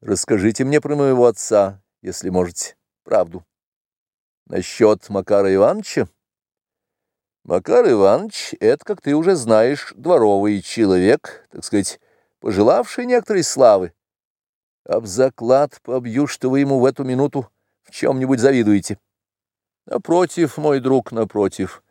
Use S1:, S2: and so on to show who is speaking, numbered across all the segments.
S1: Расскажите мне про моего отца, если можете, правду. Насчет Макара Ивановича? Макар Иванович — это, как ты уже знаешь, дворовый человек, так сказать, пожелавший некоторой славы. Об заклад побью, что вы ему в эту минуту в чем-нибудь завидуете. Напротив, мой друг, напротив.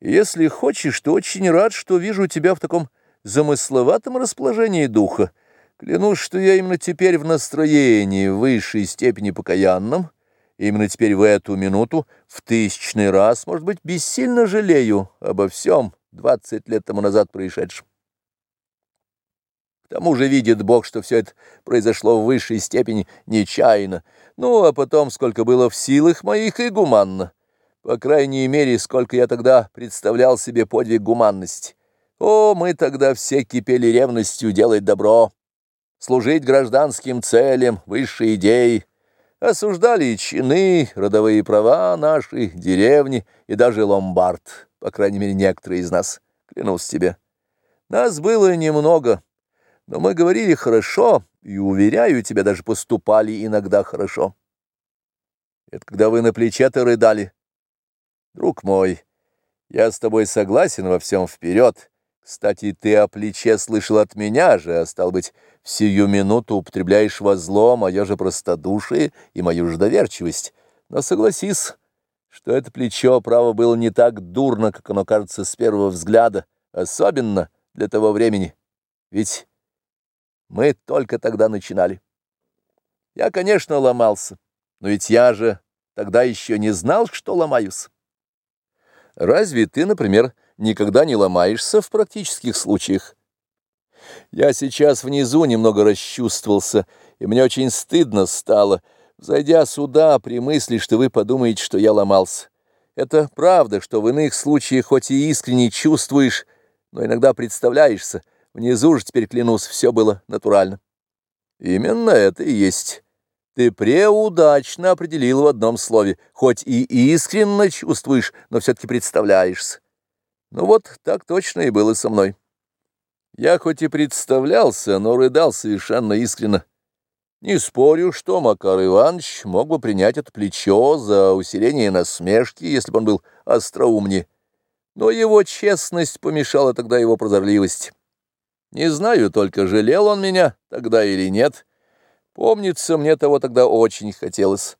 S1: Если хочешь, то очень рад, что вижу тебя в таком замысловатом расположении духа. Клянусь, что я именно теперь в настроении в высшей степени покаянном, именно теперь в эту минуту, в тысячный раз, может быть, бессильно жалею обо всем двадцать лет тому назад происшедшем. К тому же видит Бог, что все это произошло в высшей степени нечаянно, ну, а потом, сколько было в силах моих и гуманно. По крайней мере, сколько я тогда представлял себе подвиг гуманности. О, мы тогда все кипели ревностью делать добро служить гражданским целям, высшей идеи, осуждали чины, родовые права наши, деревни и даже ломбард, по крайней мере, некоторые из нас, клянусь тебе. Нас было немного, но мы говорили хорошо, и, уверяю тебя, даже поступали иногда хорошо. Это когда вы на плече-то рыдали. Друг мой, я с тобой согласен во всем вперед, кстати, ты о плече слышал от меня же, а стал быть, в сию минуту употребляешь во зло мое же простодушие и мою же доверчивость. Но согласись, что это плечо, право, было не так дурно, как оно кажется с первого взгляда, особенно для того времени. Ведь мы только тогда начинали. Я, конечно, ломался, но ведь я же тогда еще не знал, что ломаюсь. Разве ты, например, никогда не ломаешься в практических случаях. Я сейчас внизу немного расчувствовался, и мне очень стыдно стало, зайдя сюда при мысли, что вы подумаете, что я ломался. Это правда, что в иных случаях хоть и искренне чувствуешь, но иногда представляешься, внизу же теперь, клянусь, все было натурально. Именно это и есть. Ты преудачно определил в одном слове, хоть и искренне чувствуешь, но все-таки представляешься. Ну вот, так точно и было со мной. Я хоть и представлялся, но рыдал совершенно искренно. Не спорю, что Макар Иванович мог бы принять это плечо за усиление насмешки, если бы он был остроумнее. Но его честность помешала тогда его прозорливость. Не знаю только, жалел он меня тогда или нет. Помнится, мне того тогда очень хотелось.